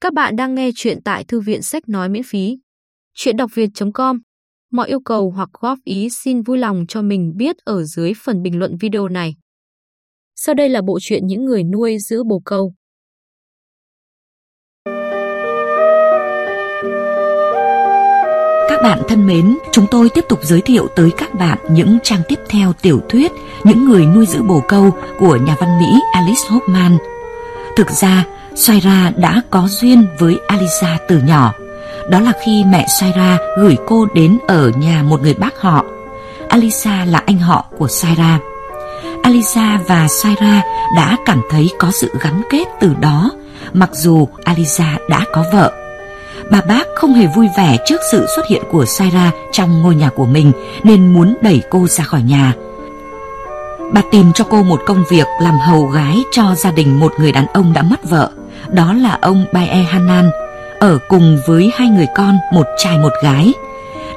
Các bạn đang nghe chuyện tại thư viện sách nói miễn phí. Chuyện đọc việt.com Mọi yêu cầu hoặc góp ý xin vui lòng cho mình biết ở dưới phần bình luận video này. Sau đây là bộ truyện những người nuôi giữ bồ câu. Các bạn thân mến, chúng tôi tiếp tục giới thiệu tới các bạn những trang tiếp theo tiểu thuyết Những người nuôi giữ bồ câu của nhà văn Mỹ Alice Hoffman. Thực ra, Saira đã có duyên với Alisa từ nhỏ. Đó là khi mẹ Saira gửi cô đến ở nhà một người bác họ. Alisa là anh họ của Saira. Alisa và Saira đã cảm thấy có sự gắn kết từ đó, mặc dù Alisa đã có vợ. Bà bác không hề vui vẻ trước sự xuất hiện của Saira trong ngôi nhà của mình nên muốn đẩy cô ra khỏi nhà. Bà tìm cho cô một công việc làm hầu gái cho gia đình một người đàn ông đã mất vợ đó là ông Bae Hanan, ở cùng với hai người con, một trai một gái.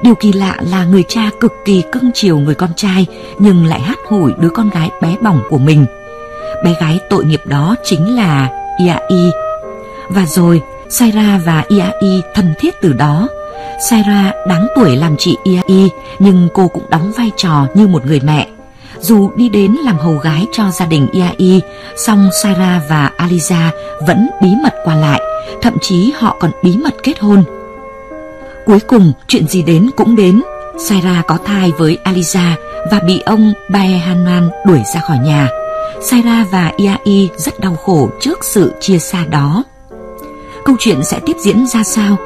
Điều kỳ lạ là người cha cực kỳ cưng chiều người con trai nhưng lại hát hủi đứa con gái bé bỏng của mình. Bé gái tội nghiệp đó chính là Iai. Và rồi, Saira và Iai thân thiết từ đó. Saira đáng tuổi làm chị Iai nhưng cô cũng đóng vai trò như một người mẹ. Dù đi đến làm hầu gái cho gia đình Iai, song Sarah và Aliza vẫn bí mật qua lại, thậm chí họ còn bí mật kết hôn. Cuối cùng, chuyện gì đến cũng đến. Sarah có thai với Aliza và bị ông Bae Hanan đuổi ra khỏi nhà. Sarah và Iai rất đau khổ trước sự chia xa đó. Câu chuyện sẽ tiếp diễn ra sao?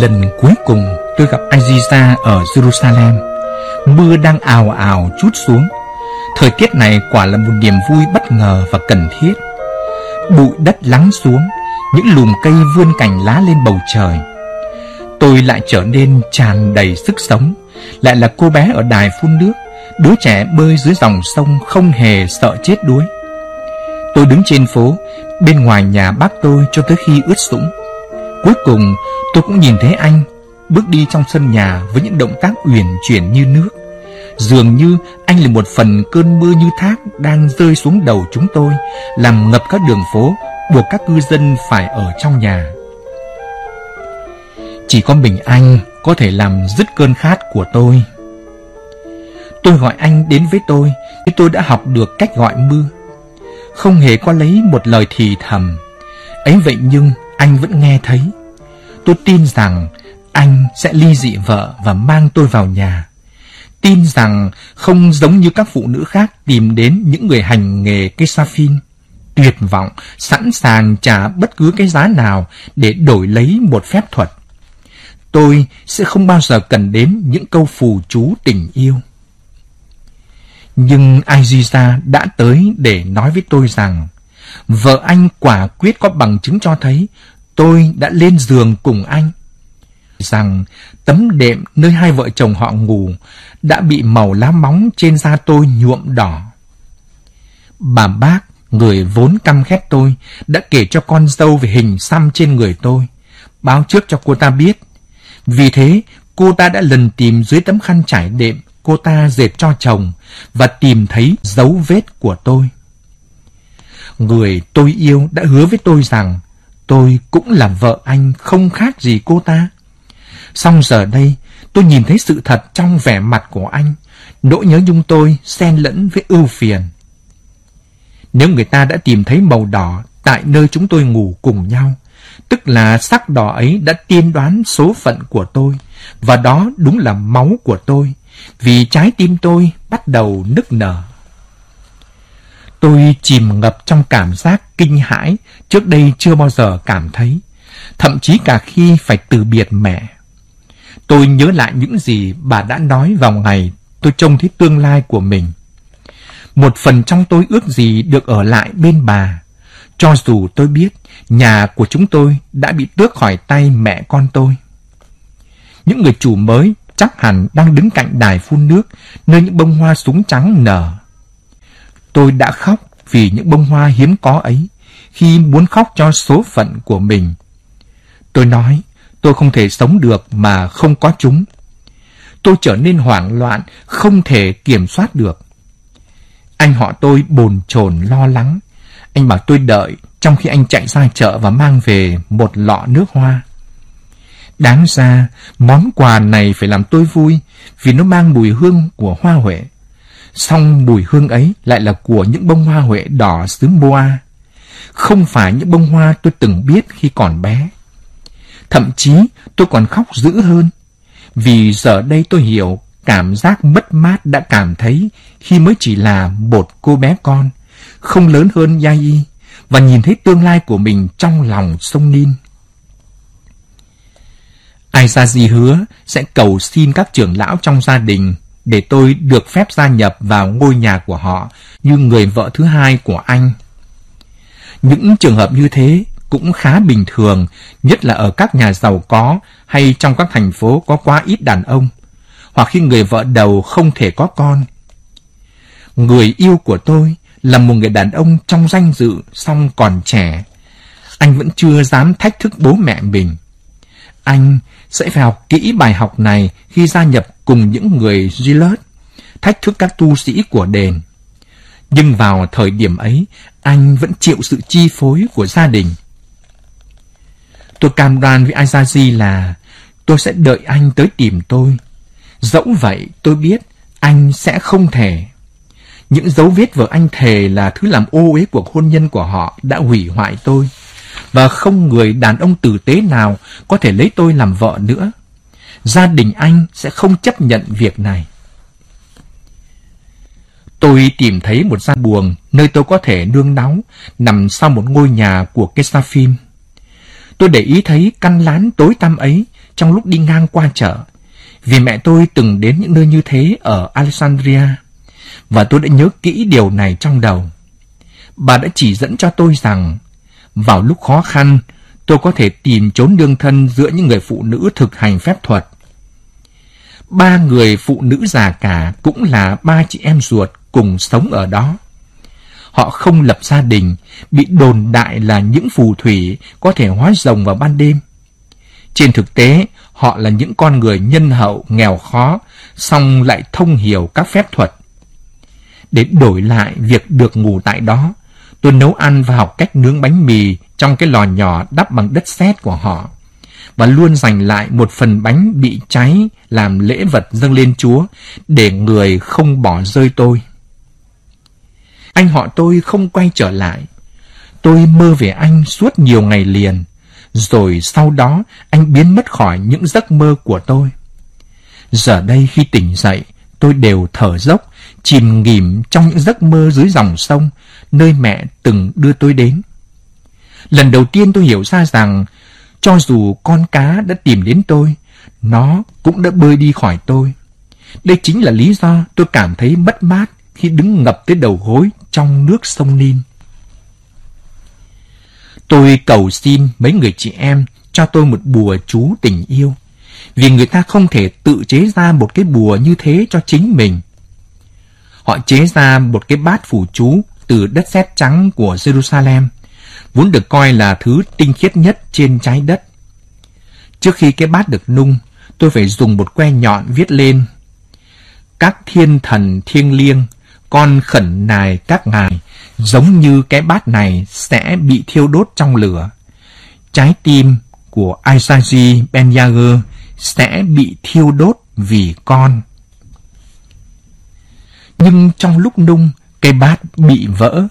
Lần cuối cùng tôi gặp Aziza ở Jerusalem. Mưa đang ào ào chút xuống. Thời tiết này quả là một niềm vui bất ngờ và cần thiết. Bụi đất lắng xuống, Những lùm cây vươn cành lá lên bầu trời. Tôi lại trở nên tràn đầy sức sống, Lại là cô bé ở đài phun nước, Đứa trẻ bơi dưới dòng sông không hề sợ chết đuối. Tôi đứng trên phố, Bên ngoài nhà bác tôi cho tới khi ướt sũng. Cuối cùng tôi cũng nhìn thấy anh bước đi trong sân nhà với những động tác uyển chuyển như nước. Dường như anh là một phần cơn mưa như thác đang rơi xuống đầu chúng tôi, làm ngập các đường phố, buộc các cư dân phải ở trong nhà. Chỉ có mình anh có thể làm dứt cơn khát của tôi. Tôi gọi anh đến với tôi, nhưng tôi đã học được cách gọi mưa. Không hề có lấy một lời thì thầm. Ấy vậy nhưng anh vẫn nghe thấy. Tôi tin rằng anh sẽ ly dị vợ và mang tôi vào nhà. Tin rằng không giống như các phụ nữ khác tìm đến những người hành nghề cây sa phin. Tuyệt vọng, sẵn sàng trả bất cứ cái giá nào để đổi lấy một phép thuật. Tôi sẽ không bao giờ cần đến những câu phù chú tình yêu. Nhưng Aziza đã tới để nói với tôi rằng vợ anh quả quyết có bằng chứng cho thấy tôi đã lên giường cùng anh. Rằng tấm đệm nơi hai vợ chồng họ ngủ đã bị màu lá móng trên da tôi nhuộm đỏ. Bà bác, người vốn căm ghét tôi, đã kể cho con dâu về hình xăm trên người tôi, báo trước cho cô ta biết. Vì thế, cô ta đã lần tìm dưới tấm khăn trải đệm cô ta dệt cho chồng và tìm thấy dấu vết của tôi. Người tôi yêu đã hứa với tôi rằng tôi cũng là vợ anh không khác gì cô ta. Xong giờ đây, tôi nhìn thấy sự thật trong vẻ mặt của anh, nỗi nhớ nhung tôi xen lẫn với ưu phiền. Nếu người ta đã tìm thấy màu đỏ tại nơi chúng tôi ngủ cùng nhau, tức là sắc đỏ ấy đã tiên đoán số phận của tôi, và đó đúng là máu của tôi, vì trái tim tôi bắt đầu nức nở. Tôi chìm ngập trong cảm giác kinh hãi trước đây chưa bao giờ cảm thấy, thậm chí cả khi phải từ biệt mẹ. Tôi nhớ lại những gì bà đã nói vào ngày tôi trông thấy tương lai của mình. Một phần trong tôi ước gì được ở lại bên bà, cho dù tôi biết nhà của chúng tôi đã bị tước khỏi tay mẹ con tôi. Những người chủ mới chắc hẳn đang đứng cạnh đài phun nước nơi những bông hoa súng trắng nở. Tôi đã khóc vì những bông hoa hiếm có ấy khi muốn khóc cho số phận của mình. Tôi nói, tôi không thể sống được mà không có chúng. tôi trở nên hoảng loạn, không thể kiểm soát được. Anh họ tôi bồn chồn lo lắng. Anh bảo tôi đợi, trong khi anh chạy ra chợ và mang về một lọ nước hoa. Đáng ra, món quà này phải làm tôi vui, vì nó mang mùi hương của hoa huệ. Song mùi hương ấy lại là của những bông hoa huệ đỏ xứ Boa. Không phải những bông hoa tôi từng biết khi còn bé. Thậm chí tôi còn khóc dữ hơn, vì giờ đây tôi hiểu cảm giác mất mát đã cảm thấy khi mới chỉ là một cô bé con, không lớn hơn Yai, và nhìn thấy tương lai của mình trong lòng sông Nin. gì hứa sẽ cầu xin các trưởng lão trong gia đình để tôi được phép gia nhập vào ngôi nhà của họ như người vợ thứ hai của anh. Những trường hợp như thế cũng khá bình thường, nhất là ở các nhà giàu có hay trong các thành phố có quá ít đàn ông, hoặc khi người vợ đầu không thể có con. Người yêu của tôi là một người đàn ông trong danh dự song còn trẻ. Anh vẫn chưa dám thách thức bố mẹ mình. Anh sẽ phải học kỹ bài học này khi gia nhập cùng những người Gillard, thách thức các tu sĩ của đền. Nhưng vào thời điểm ấy, anh vẫn chịu sự chi phối của gia đình. Tôi cam đoan với Azazi là tôi sẽ đợi anh tới tìm tôi. Dẫu vậy, tôi biết anh sẽ không thể. Những dấu vết vợ anh thề là thứ làm ô uế cuộc hôn nhân của họ đã hủy hoại tôi. Và không người đàn ông tử tế nào có thể lấy tôi làm vợ nữa. Gia đình anh sẽ không chấp nhận việc này. Tôi tìm thấy một gian buồng nơi tôi có thể nương náu, nằm sau một ngôi nhà của Kesafim. Tôi để ý thấy căn lán tối tăm ấy trong lúc đi ngang qua chợ, vì mẹ tôi từng đến những nơi như thế ở Alexandria, và tôi đã nhớ kỹ điều này trong đầu. Bà đã chỉ dẫn cho tôi rằng, vào lúc khó khăn, tôi có thể tìm trốn đương thân giữa những người phụ nữ thực hành phép thuật. Ba người phụ nữ già cả cũng là ba chị em ruột cùng sống ở đó. Họ không lập gia đình, bị đồn đại là những phù thủy có thể hóa rồng vào ban đêm. Trên thực tế, họ là những con người nhân hậu, nghèo khó, song lại thông hiểu các phép thuật. Để đổi lại việc được ngủ tại đó, tôi nấu ăn và học cách nướng bánh mì trong cái lò nhỏ đắp bằng đất sét của họ và luôn dành lại một phần bánh bị cháy làm lễ vật dâng lên Chúa để người không bỏ rơi tôi. Anh họ tôi không quay trở lại. Tôi mơ về anh suốt nhiều ngày liền, rồi sau đó anh biến mất khỏi những giấc mơ của tôi. Giờ đây khi tỉnh dậy, tôi đều thở dốc, chìm nghỉm trong những giấc mơ dưới dòng sông, nơi mẹ từng đưa tôi đến. Lần đầu tiên tôi hiểu ra rằng, cho dù con cá đã tìm đến tôi, nó cũng đã bơi đi khỏi tôi. Đây chính là lý do tôi cảm thấy mất mát khi đứng ngập tới đầu gối trong nước sông Nin. Tôi cầu xin mấy người chị em cho tôi một bùa chú tình yêu, vì người ta không thể tự chế ra một cái bùa như thế cho chính mình. Họ chế ra một cái bát phủ chú từ đất sét trắng của Jerusalem, vốn được coi là thứ tinh khiết nhất trên trái đất. Trước khi cái bát được nung, tôi phải dùng một que nhọn viết lên các thiên thần thiêng liêng con khẩn nài các ngài, giống như cái bát này sẽ bị thiêu đốt trong lửa. Trái tim của Isaji Ben Yager sẽ bị thiêu đốt vì con. Nhưng trong lúc nung, cây bát bị vỡ.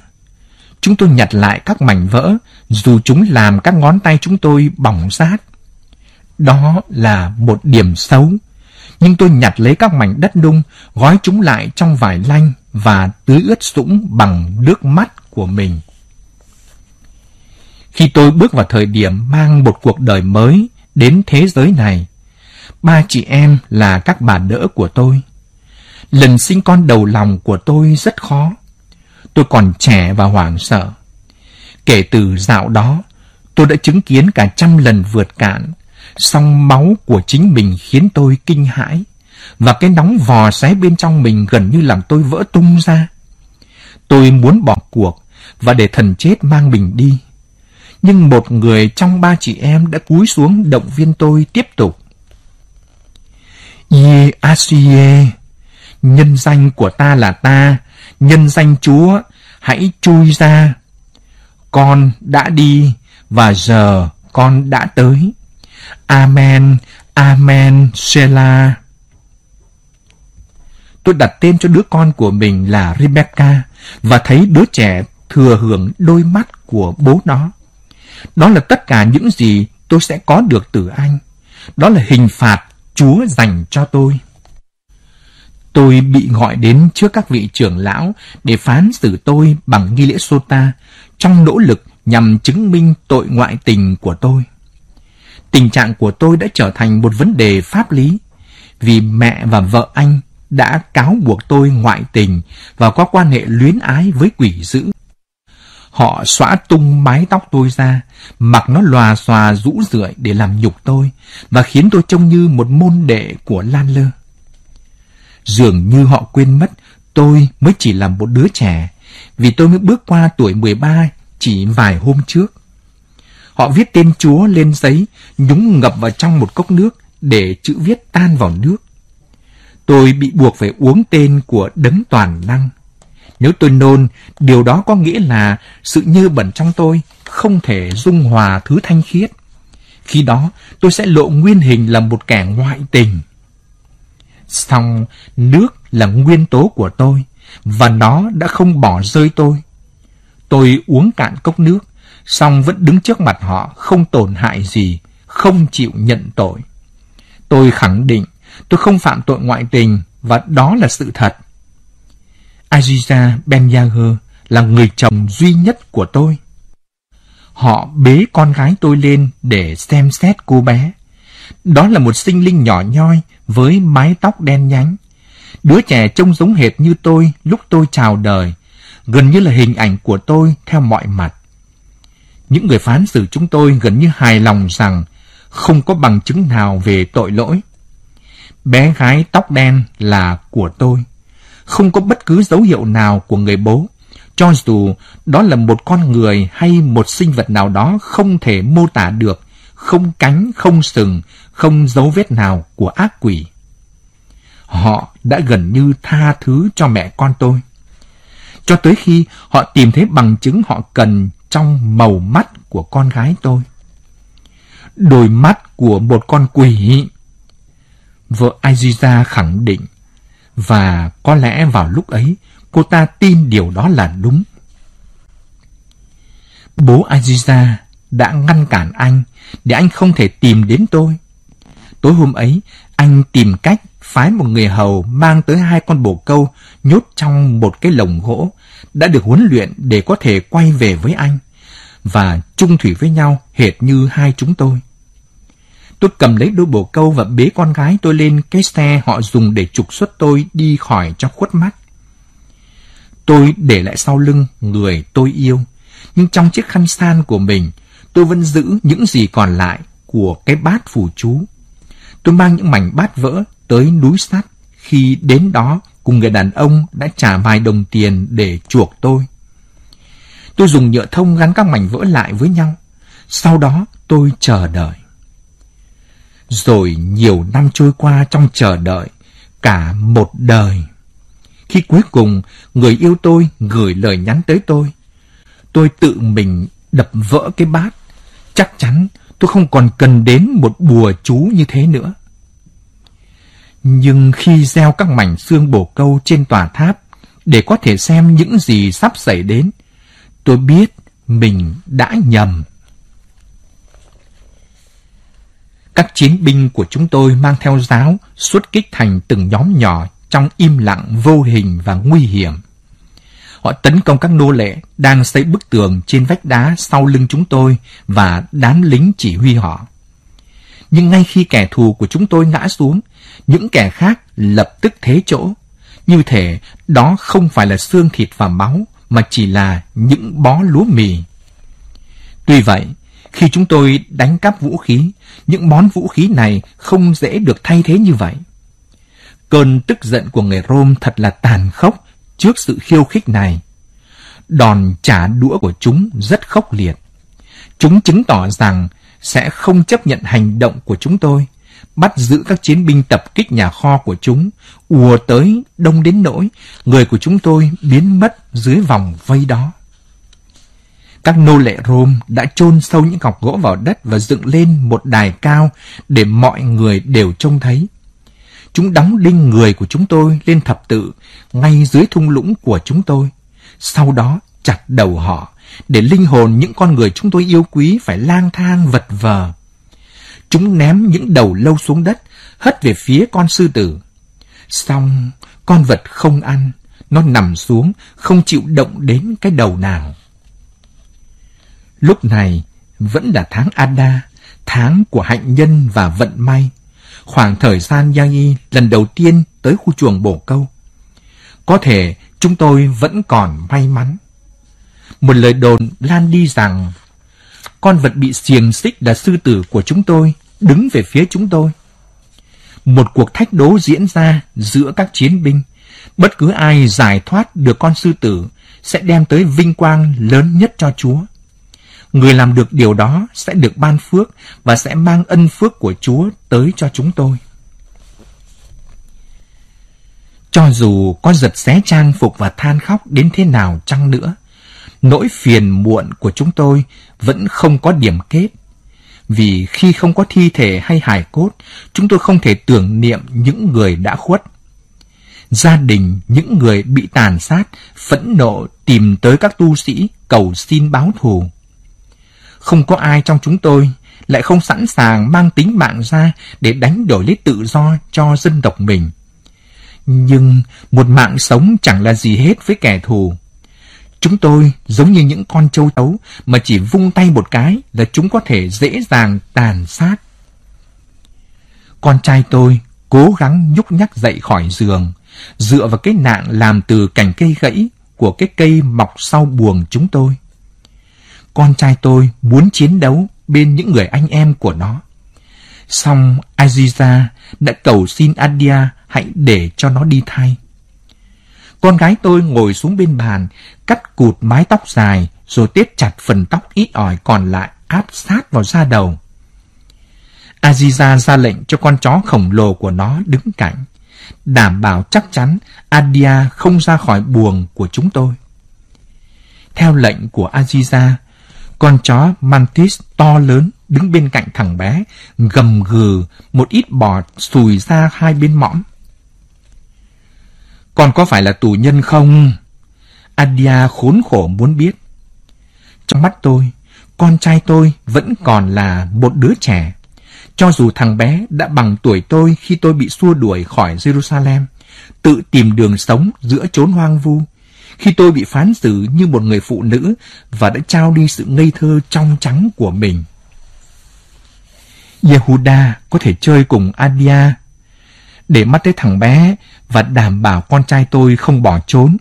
Chúng tôi nhặt lại các mảnh vỡ, dù chúng làm các ngón tay chúng tôi bỏng rát. Đó là một điểm xấu. Nhưng tôi nhặt lấy các mảnh đất nung, gói chúng lại trong vải lanh và tưới ướt sũng bằng nước mắt của mình. Khi tôi bước vào thời điểm mang một cuộc đời mới đến thế giới này, ba chị em là các bà đỡ của tôi. Lần sinh con đầu lòng của tôi rất khó. Tôi còn trẻ và hoảng sợ. Kể từ dạo đó, tôi đã chứng kiến cả trăm lần vượt cạn, song máu của chính mình khiến tôi kinh hãi và cái nóng vò xé bên trong mình gần như làm tôi vỡ tung ra. Tôi muốn bỏ cuộc và để thần chết mang mình đi. Nhưng một người trong ba chị em đã cúi xuống động viên tôi tiếp tục. Ye Asie, nhân danh của ta là ta, nhân danh Chúa, hãy chui ra. Con đã đi, và giờ con đã tới. Amen, Amen, Selah Tôi đặt tên cho đứa con của mình là Rebecca và thấy đứa trẻ thừa hưởng đôi mắt của bố nó. Đó là tất cả những gì tôi sẽ có được từ anh. Đó là hình phạt Chúa dành cho tôi. Tôi bị gọi đến trước các vị trưởng lão để phán xử tôi bằng nghi lễ sota trong nỗ lực nhằm chứng minh tội ngoại tình của tôi. Tình trạng của tôi đã trở thành một vấn đề pháp lý vì mẹ và vợ anh đã cáo buộc tôi ngoại tình và có quan hệ luyến ái với quỷ dữ. Họ xóa tung mái tóc tôi ra, mặc nó lòa xòa rũ rượi để làm nhục tôi và khiến tôi trông như một môn đệ của Lan Lơ. Dường như họ quên mất tôi mới chỉ là một đứa trẻ, vì tôi mới bước qua tuổi 13 chỉ vài hôm trước. Họ viết tên Chúa lên giấy, nhúng ngập vào trong một cốc nước để chữ viết tan vào nước. Tôi bị buộc phải uống tên của đấng toàn năng. Nếu tôi nôn, điều đó có nghĩa là sự nhơ bẩn trong tôi không thể dung hòa thứ thanh khiết. Khi đó, tôi sẽ lộ nguyên hình là một kẻ ngoại tình. Xong, nước là nguyên tố của tôi, và nó đã không bỏ rơi tôi. Tôi uống cạn cốc nước, xong vẫn đứng trước mặt họ không tổn hại gì, không chịu nhận tội. Tôi khẳng định tôi không phạm tội ngoại tình và đó là sự thật. Aziza Ben Yager là người chồng duy nhất của tôi. Họ bế con gái tôi lên để xem xét cô bé. Đó là một sinh linh nhỏ nhoi với mái tóc đen nhánh. Đứa trẻ trông giống hệt như tôi lúc tôi chào đời, gần như là hình ảnh của tôi theo mọi mặt. Những người phán xử chúng tôi gần như hài lòng rằng không có bằng chứng nào về tội lỗi. Bé gái tóc đen là của tôi. Không có bất cứ dấu hiệu nào của người bố. Cho dù đó là một con người hay một sinh vật nào đó không thể mô tả được, không cánh, không sừng, không dấu vết nào của ác quỷ. Họ đã gần như tha thứ cho mẹ con tôi. Cho tới khi họ tìm thấy bằng chứng họ cần trong màu mắt của con gái tôi. Đôi mắt của một con quỷ. Vợ Aziza khẳng định. Và có lẽ vào lúc ấy, cô ta tin điều đó là đúng. Bố Aziza đã ngăn cản anh để anh không thể tìm đến tôi. Tối hôm ấy, anh tìm cách phái một người hầu mang tới hai con bồ câu nhốt trong một cái lồng gỗ đã được huấn luyện để có thể quay về với anh và chung thủy với nhau hệt như hai chúng tôi. Tôi cầm lấy đôi bồ câu và bế con gái tôi lên cái xe họ dùng để trục xuất tôi đi khỏi trong khuất mắt. Tôi để lại sau lưng người tôi yêu, nhưng trong chiếc khăn san của mình, tôi vẫn giữ những gì còn lại của cái bát phù chú. Tôi mang những mảnh bát vỡ tới núi sắt khi đến đó cùng người đàn ông đã trả vài đồng tiền để chuộc tôi. Tôi dùng nhựa thông gắn các mảnh vỡ lại với nhau. Sau đó tôi chờ đợi. Rồi nhiều năm trôi qua trong chờ đợi, cả một đời. Khi cuối cùng người yêu tôi gửi lời nhắn tới tôi, tôi tự mình đập vỡ cái bát. Chắc chắn tôi không còn cần đến một bùa chú như thế nữa. Nhưng khi gieo các mảnh xương bồ câu trên tòa tháp để có thể xem những gì sắp xảy đến, tôi biết mình đã nhầm. Các chiến binh của chúng tôi mang theo giáo xuất kích thành từng nhóm nhỏ trong im lặng vô hình và nguy hiểm. Họ tấn công các nô lệ đang xây bức tường trên vách đá sau lưng chúng tôi và đám lính chỉ huy họ. Nhưng ngay khi kẻ thù của chúng tôi ngã xuống, những kẻ khác lập tức thế chỗ. Như thể đó không phải là xương thịt và máu, mà chỉ là những bó lúa mì. Tuy vậy, khi chúng tôi đánh cắp vũ khí, những món vũ khí này không dễ được thay thế như vậy. Cơn tức giận của người Rome thật là tàn khốc trước sự khiêu khích này. Đòn trả đũa của chúng rất khốc liệt. Chúng chứng tỏ rằng sẽ không chấp nhận hành động của chúng tôi, bắt giữ các chiến binh tập kích nhà kho của chúng, ùa tới đông đến nỗi người của chúng tôi biến mất dưới vòng vây đó. Các nô lệ Rome đã chôn sâu những cọc gỗ vào đất và dựng lên một đài cao để mọi người đều trông thấy. Chúng đóng đinh người của chúng tôi lên thập tự ngay dưới thung lũng của chúng tôi. Sau đó chặt đầu họ để linh hồn những con người chúng tôi yêu quý phải lang thang vật vờ. Chúng ném những đầu lâu xuống đất, hất về phía con sư tử. Xong, con vật không ăn, nó nằm xuống, không chịu động đến cái đầu nào. Lúc này, vẫn là tháng Ada, tháng của hạnh nhân và vận may. Khoảng thời gian Giang Y lần đầu tiên tới khu chuồng bổ câu. Có thể chúng tôi vẫn còn may mắn. Một lời đồn lan đi rằng, con vật bị xiềng xích là sư tử của chúng tôi, đứng về phía chúng tôi. Một cuộc thách đố diễn ra giữa các chiến binh. Bất cứ ai giải thoát được con sư tử sẽ đem tới vinh quang lớn nhất cho Chúa. Người làm được điều đó sẽ được ban phước và sẽ mang ân phước của Chúa tới cho chúng tôi. Cho dù có giật xé trang phục và than khóc đến thế nào chăng nữa, nỗi phiền muộn của chúng tôi vẫn không có điểm kết. Vì khi không có thi thể hay hài cốt, chúng tôi không thể tưởng niệm những người đã khuất. Gia đình những người bị tàn sát, phẫn nộ tìm tới các tu sĩ cầu xin báo thù. Không có ai trong chúng tôi lại không sẵn sàng mang tính mạng ra để đánh đổi lấy tự do cho dân tộc mình. Nhưng một mạng sống chẳng là gì hết với kẻ thù. Chúng tôi giống như những con châu chấu mà chỉ vung tay một cái là chúng có thể dễ dàng tàn sát. Con trai tôi cố gắng nhúc nhắc dậy khỏi giường, dựa vào cái nạn làm từ cành cây gãy của cái cây mọc sau buồng chúng tôi. Con trai tôi muốn chiến đấu bên những người anh em của nó. Xong Aziza đã cầu xin Adia hãy để cho nó đi thay. Con gái tôi ngồi xuống bên bàn, cắt cụt mái tóc dài, rồi tết chặt phần tóc ít ỏi còn lại áp sát vào da đầu. Aziza ra lệnh cho con chó khổng lồ của nó đứng cạnh, đảm bảo chắc chắn Adia không ra khỏi buồng của chúng tôi. Theo lệnh của Aziza, con chó Mantis to lớn đứng bên cạnh thằng bé, gầm gừ, một ít bọt sùi ra hai bên mõm. Con có phải là tù nhân không? Adia khốn khổ muốn biết. Trong mắt tôi, con trai tôi vẫn còn là một đứa trẻ. Cho dù thằng bé đã bằng tuổi tôi khi tôi bị xua đuổi khỏi Jerusalem, tự tìm đường sống giữa chốn hoang vu, khi tôi bị phán xử như một người phụ nữ và đã trao đi sự ngây thơ trong trắng của mình. Yehuda có thể chơi cùng Adia để mắt tới thằng bé và đảm bảo con trai tôi không bỏ trốn.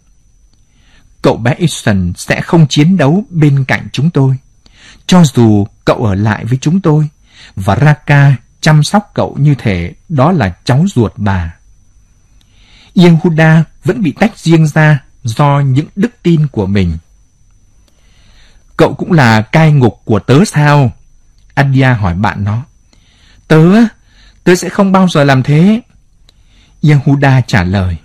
Cậu bé Easton sẽ không chiến đấu bên cạnh chúng tôi, cho dù cậu ở lại với chúng tôi, và Raka chăm sóc cậu như thể đó là cháu ruột bà. Yehuda vẫn bị tách riêng ra do những đức tin của mình. Cậu cũng là cai ngục của tớ sao? Adia hỏi bạn nó. Tớ, tớ sẽ không bao giờ làm thế. Yehuda trả lời.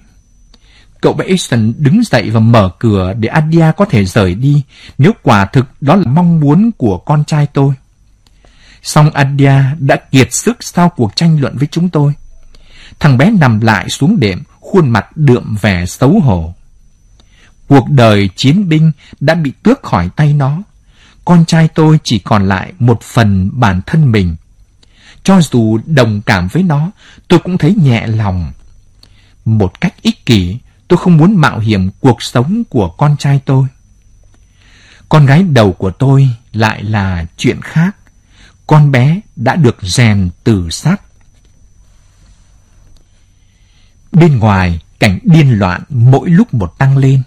Cậu bé Easton đứng dậy và mở cửa để Adia có thể rời đi nếu quả thực đó là mong muốn của con trai tôi. Song Adia đã kiệt sức sau cuộc tranh luận với chúng tôi. Thằng bé nằm lại xuống đệm, khuôn mặt đượm vẻ xấu hổ. Cuộc đời chiến binh đã bị tước khỏi tay nó. Con trai tôi chỉ còn lại một phần bản thân mình. Cho dù đồng cảm với nó, tôi cũng thấy nhẹ lòng. Một cách ích kỷ, tôi không muốn mạo hiểm cuộc sống của con trai tôi. Con gái đầu của tôi lại là chuyện khác. Con bé đã được rèn từ sắt. Bên ngoài, cảnh điên loạn mỗi lúc một tăng lên.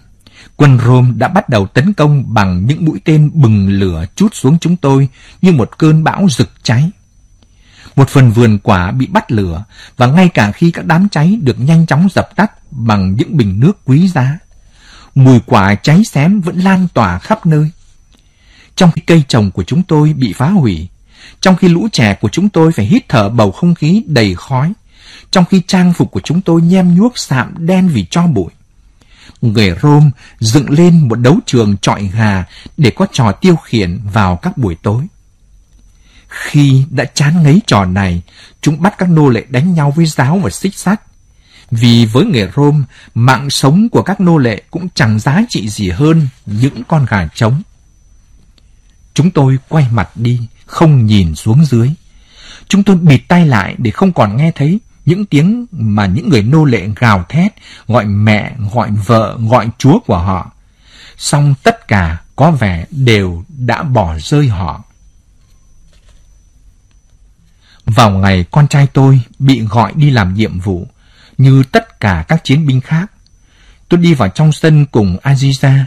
Quân Rome đã bắt đầu tấn công bằng những mũi tên bừng lửa chút xuống chúng tôi như một cơn bão rực cháy. Một phần vườn quả bị bắt lửa và ngay cả khi các đám cháy được nhanh chóng dập tắt bằng những bình nước quý giá, mùi quả cháy xém vẫn lan tỏa khắp nơi. Trong khi cây trồng của chúng tôi bị phá hủy, trong khi lũ trẻ của chúng tôi phải hít thở bầu không khí đầy khói, trong khi trang phục của chúng tôi nhem nhuốc sạm đen vì cho bụi. Người Rome dựng lên một đấu trường trọi gà để có trò tiêu khiển vào các buổi tối. Khi đã chán ngấy trò này, chúng bắt các nô lệ đánh nhau với giáo và xích sắt. Vì với người Rome, mạng sống của các nô lệ cũng chẳng giá trị gì hơn những con gà trống. Chúng tôi quay mặt đi, không nhìn xuống dưới. Chúng tôi bịt tay lại để không còn nghe thấy những tiếng mà những người nô lệ gào thét, gọi mẹ, gọi vợ, gọi chúa của họ. Xong tất cả có vẻ đều đã bỏ rơi họ. Vào ngày con trai tôi bị gọi đi làm nhiệm vụ, như tất cả các chiến binh khác, tôi đi vào trong sân cùng Aziza.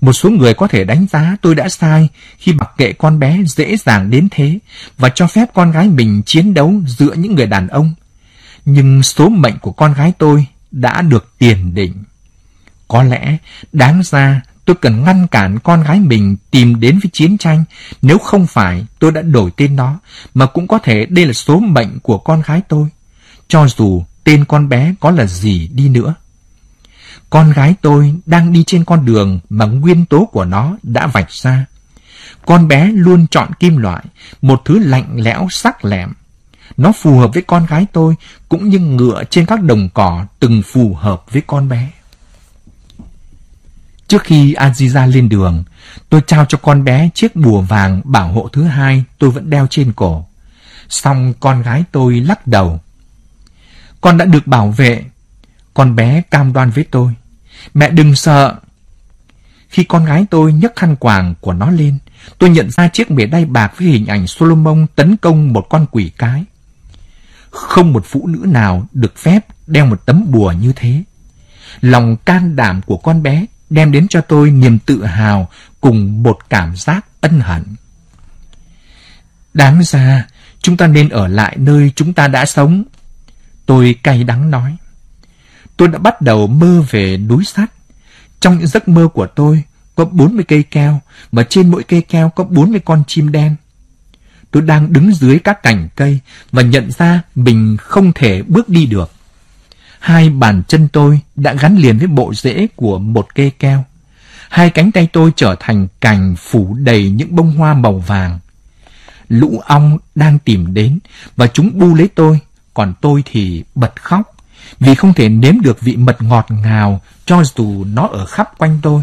Một số người có thể đánh giá tôi đã sai khi mặc kệ con bé dễ dàng đến thế và cho phép con gái mình chiến đấu giữa những người đàn ông. Nhưng số mệnh của con gái tôi đã được tiền định. Có lẽ đáng ra tôi cần ngăn cản con gái mình tìm đến với chiến tranh, nếu không phải tôi đã đổi tên nó, mà cũng có thể đây là số mệnh của con gái tôi, cho dù tên con bé có là gì đi nữa. Con gái tôi đang đi trên con đường mà nguyên tố của nó đã vạch ra. Con bé luôn chọn kim loại, một thứ lạnh lẽo sắc lẹm. Nó phù hợp với con gái tôi cũng như ngựa trên các đồng cỏ từng phù hợp với con bé. Trước khi Aziza lên đường, tôi trao cho con bé chiếc bùa vàng bảo hộ thứ hai tôi vẫn đeo trên cổ. Xong con gái tôi lắc đầu. Con đã được bảo vệ. Con bé cam đoan với tôi. Mẹ đừng sợ. Khi con gái tôi nhấc khăn quàng của nó lên, tôi nhận ra chiếc bể đai bạc với hình ảnh Solomon tấn công một con quỷ cái. Không một phụ nữ nào được phép đeo một tấm bùa như thế. Lòng can đảm của con bé đem đến cho tôi niềm tự hào cùng một cảm giác ân hận. Đáng ra, chúng ta nên ở lại nơi chúng ta đã sống. Tôi cay đắng nói. Tôi đã bắt đầu mơ về núi sắt. Trong những giấc mơ của tôi có 40 cây keo và trên mỗi cây keo có 40 con chim đen. Tôi đang đứng dưới các cành cây và nhận ra mình không thể bước đi được hai bàn chân tôi đã gắn liền với bộ rễ của một cây keo. Hai cánh tay tôi trở thành cành phủ đầy những bông hoa màu vàng. Lũ ong đang tìm đến và chúng bu lấy tôi, còn tôi thì bật khóc vì không thể nếm được vị mật ngọt ngào cho dù nó ở khắp quanh tôi.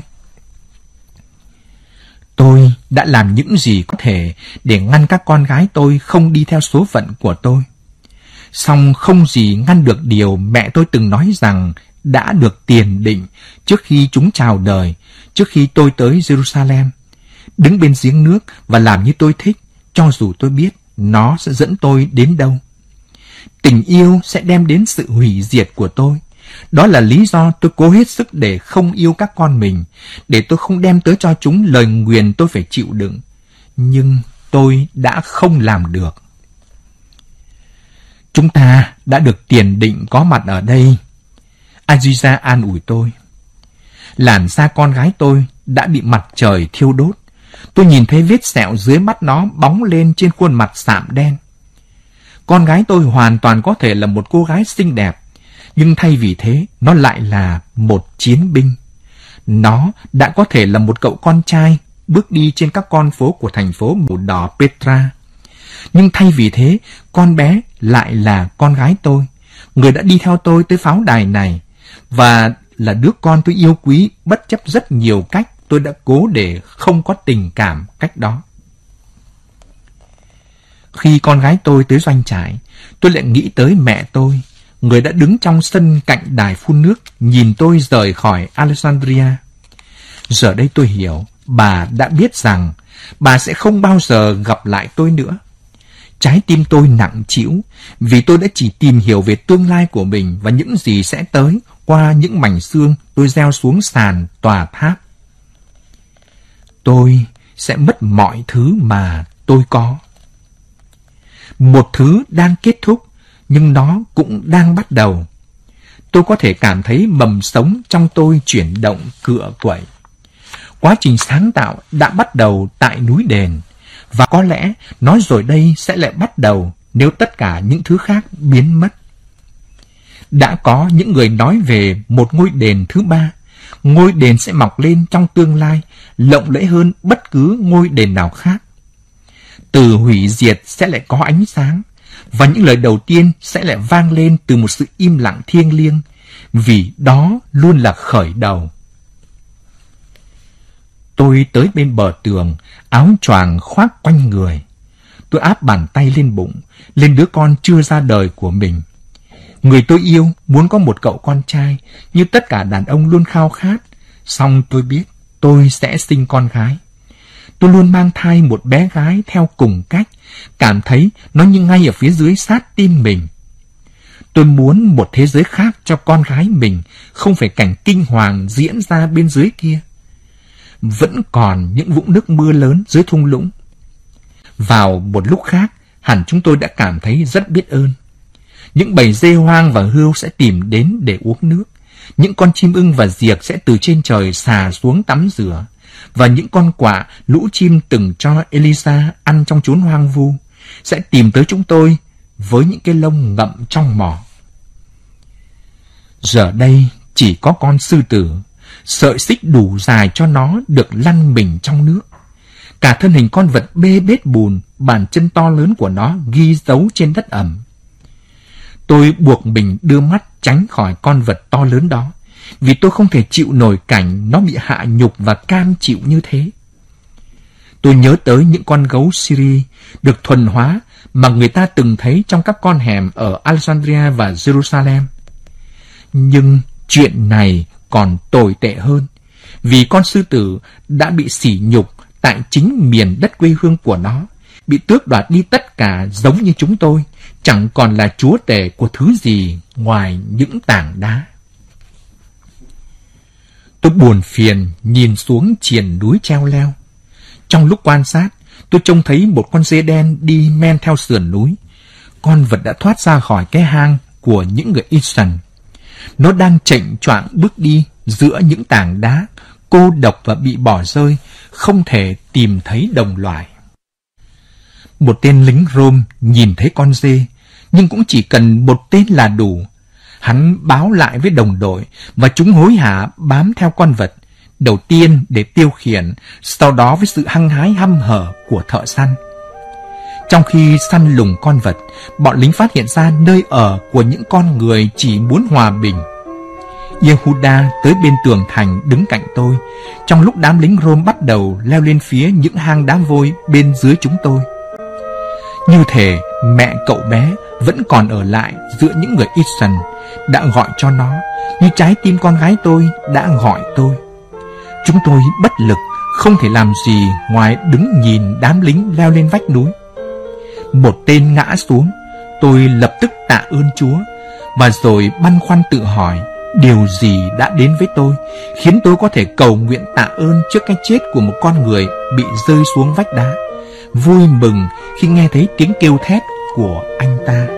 Tôi đã làm những gì có thể để ngăn các con gái tôi không đi theo số phận của tôi. Song không gì ngăn được điều mẹ tôi từng nói rằng đã được tiền định trước khi chúng chào đời, trước khi tôi tới Jerusalem. Đứng bên giếng nước và làm như tôi thích, cho dù tôi biết nó sẽ dẫn tôi đến đâu. Tình yêu sẽ đem đến sự hủy diệt của tôi. Đó là lý do tôi cố hết sức để không yêu các con mình, để tôi không đem tới cho chúng lời nguyền tôi phải chịu đựng. Nhưng tôi đã không làm được. Chúng ta đã được tiền định có mặt ở đây. Aziza an ủi tôi. Làn da con gái tôi đã bị mặt trời thiêu đốt. Tôi nhìn thấy vết sẹo dưới mắt nó bóng lên trên khuôn mặt sạm đen. Con gái tôi hoàn toàn có thể là một cô gái xinh đẹp, nhưng thay vì thế, nó lại là một chiến binh. Nó đã có thể là một cậu con trai bước đi trên các con phố của thành phố màu đỏ Petra. Nhưng thay vì thế, con bé lại là con gái tôi, người đã đi theo tôi tới pháo đài này, và là đứa con tôi yêu quý bất chấp rất nhiều cách tôi đã cố để không có tình cảm cách đó. Khi con gái tôi tới doanh trại, tôi lại nghĩ tới mẹ tôi, người đã đứng trong sân cạnh đài phun nước, nhìn tôi rời khỏi Alexandria. Giờ đây tôi hiểu, bà đã biết rằng bà sẽ không bao giờ gặp lại tôi nữa. Trái tim tôi nặng trĩu vì tôi đã chỉ tìm hiểu về tương lai của mình và những gì sẽ tới qua những mảnh xương tôi gieo xuống sàn tòa tháp. Tôi sẽ mất mọi thứ mà tôi có. Một thứ đang kết thúc, nhưng nó cũng đang bắt đầu. Tôi có thể cảm thấy mầm sống trong tôi chuyển động cựa quậy. Quá trình sáng tạo đã bắt đầu tại núi đền Và có lẽ nó rồi đây sẽ lại bắt đầu nếu tất cả những thứ khác biến mất. Đã có những người nói về một ngôi đền thứ ba. Ngôi đền sẽ mọc lên trong tương lai, lộng lẫy hơn bất cứ ngôi đền nào khác. Từ hủy diệt sẽ lại có ánh sáng, và những lời đầu tiên sẽ lại vang lên từ một sự im lặng thiêng liêng, vì đó luôn là khởi đầu. Tôi tới bên bờ tường, áo choàng khoác quanh người. Tôi áp bàn tay lên bụng, lên đứa con chưa ra đời của mình. Người tôi yêu muốn có một cậu con trai, như tất cả đàn ông luôn khao khát. Xong tôi biết tôi sẽ sinh con gái. Tôi luôn mang thai một bé gái theo cùng cách, cảm thấy nó như ngay ở phía dưới sát tim mình. Tôi muốn một thế giới khác cho con gái mình, không phải cảnh kinh hoàng diễn ra bên dưới kia. Vẫn còn những vũng nước mưa lớn dưới thung lũng. Vào một lúc khác, hẳn chúng tôi đã cảm thấy rất biết ơn. Những bầy dê hoang và hươu sẽ tìm đến để uống nước. Những con chim ưng và diệc sẽ từ trên trời xà xuống tắm rửa. Và những con quạ, lũ chim từng cho Elisa ăn trong chốn hoang vu, sẽ tìm tới chúng tôi với những cái lông ngậm trong mỏ. Giờ đây chỉ có con sư tử, sợi xích đủ dài cho nó được lăn mình trong nước. Cả thân hình con vật bê bết bùn, bàn chân to lớn của nó ghi dấu trên đất ẩm. Tôi buộc mình đưa mắt tránh khỏi con vật to lớn đó, vì tôi không thể chịu nổi cảnh nó bị hạ nhục và cam chịu như thế. Tôi nhớ tới những con gấu Syria được thuần hóa mà người ta từng thấy trong các con hẻm ở Alexandria và Jerusalem. Nhưng chuyện này còn tồi tệ hơn, vì con sư tử đã bị sỉ nhục tại chính miền đất quê hương của nó, bị tước đoạt đi tất cả giống như chúng tôi, chẳng còn là chúa tể của thứ gì ngoài những tảng đá. Tôi buồn phiền nhìn xuống triền núi treo leo. Trong lúc quan sát, tôi trông thấy một con dê đen đi men theo sườn núi. Con vật đã thoát ra khỏi cái hang của những người Isan. Nó đang chệnh choạng bước đi giữa những tảng đá, cô độc và bị bỏ rơi, không thể tìm thấy đồng loại. Một tên lính Rome nhìn thấy con dê, nhưng cũng chỉ cần một tên là đủ. Hắn báo lại với đồng đội và chúng hối hả bám theo con vật, đầu tiên để tiêu khiển, sau đó với sự hăng hái hăm hở của thợ săn. Trong khi săn lùng con vật, bọn lính phát hiện ra nơi ở của những con người chỉ muốn hòa bình. Yehuda tới bên tường thành đứng cạnh tôi, trong lúc đám lính Rome bắt đầu leo lên phía những hang đá vôi bên dưới chúng tôi. Như thể mẹ cậu bé vẫn còn ở lại giữa những người Isan đã gọi cho nó, như trái tim con gái tôi đã gọi tôi. Chúng tôi bất lực, không thể làm gì ngoài đứng nhìn đám lính leo lên vách núi. Một tên ngã xuống, tôi lập tức tạ ơn Chúa, và rồi băn khoăn tự hỏi điều gì đã đến với tôi, khiến tôi có thể cầu nguyện tạ ơn trước cái chết của một con người bị rơi xuống vách đá. Vui mừng khi nghe thấy tiếng kêu thét của anh ta.